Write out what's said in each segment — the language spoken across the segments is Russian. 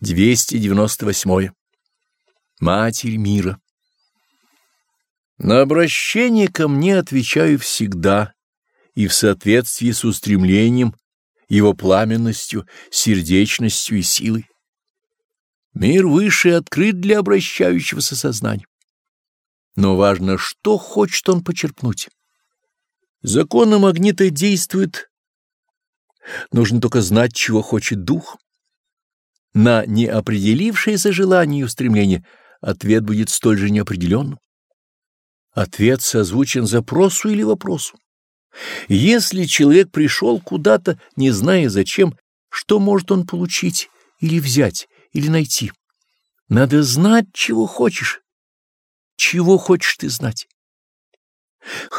298. Матерь мира. На обращение ко мне отвечаю всегда и в соответствии с устремлением, его пламенностью, сердечностью и силой. Мир выше открыт для обращающегося сознания. Но важно, что хочет он почерпнуть. Законы магнита действуют. Нужно только знать, чего хочет дух. На неопределившееся желание и устремление ответ будет столь же неопределенным. Ответ созвучен запросу или вопросу. Если человек пришел куда-то, не зная зачем, что может он получить или взять, или найти? Надо знать, чего хочешь. Чего хочешь ты знать?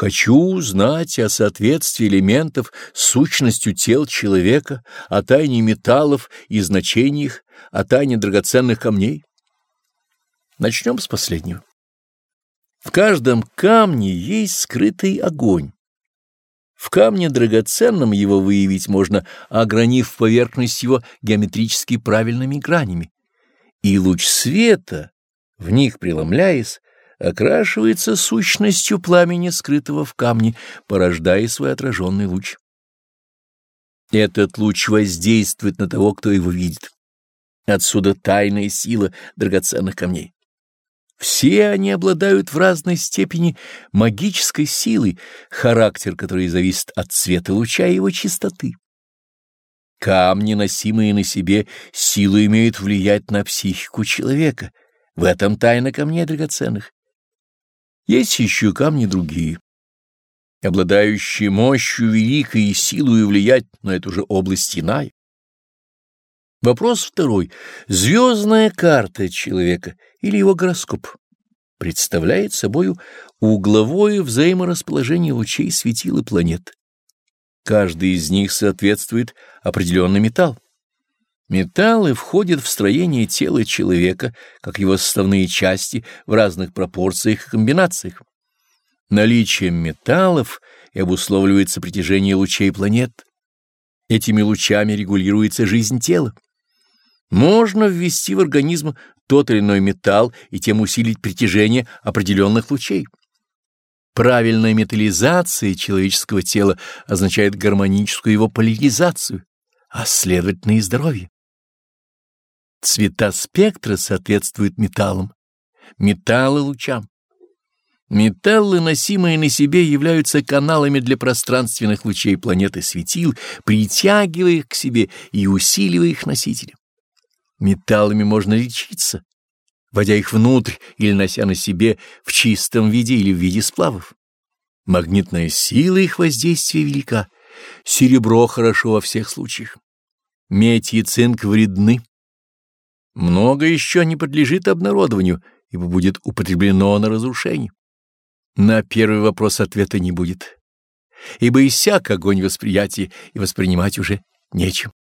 Хочу узнать о соответствии элементов с сущностью тел человека, о тайне металлов и значениях, о тайне драгоценных камней. Начнем с последнего. В каждом камне есть скрытый огонь. В камне драгоценном его выявить можно, огранив поверхность его геометрически правильными гранями. И луч света, в них преломляясь, окрашивается сущностью пламени, скрытого в камне, порождая свой отраженный луч. Этот луч воздействует на того, кто его видит. Отсюда тайная сила драгоценных камней. Все они обладают в разной степени магической силой, характер которой зависит от цвета луча и его чистоты. Камни, носимые на себе, силу имеют влиять на психику человека. В этом тайна камней драгоценных. Есть еще камни другие, обладающие мощью великой и силой влиять на эту же область иная. Вопрос второй. Звездная карта человека или его гороскоп представляет собою угловое взаиморасположение лучей светил и планет. Каждый из них соответствует определенный металл. Металлы входят в строение тела человека, как его составные части в разных пропорциях и комбинациях. Наличием металлов и обусловливается притяжение лучей планет. Этими лучами регулируется жизнь тела. Можно ввести в организм тот или иной металл и тем усилить притяжение определенных лучей. Правильная металлизация человеческого тела означает гармоническую его поляризацию, а следовательно и здоровье. Цвета спектра соответствуют металлам, металлы — лучам. Металлы, носимые на себе, являются каналами для пространственных лучей планеты светил, притягивая их к себе и усиливая их носителя. Металлами можно лечиться, вводя их внутрь или нося на себе в чистом виде или в виде сплавов. Магнитная сила их воздействия велика. Серебро хорошо во всех случаях. Медь и цинк вредны. Много еще не подлежит обнародованию, ибо будет употреблено на разрушение. На первый вопрос ответа не будет, ибо иссяк огонь восприятия, и воспринимать уже нечем.